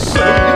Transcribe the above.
say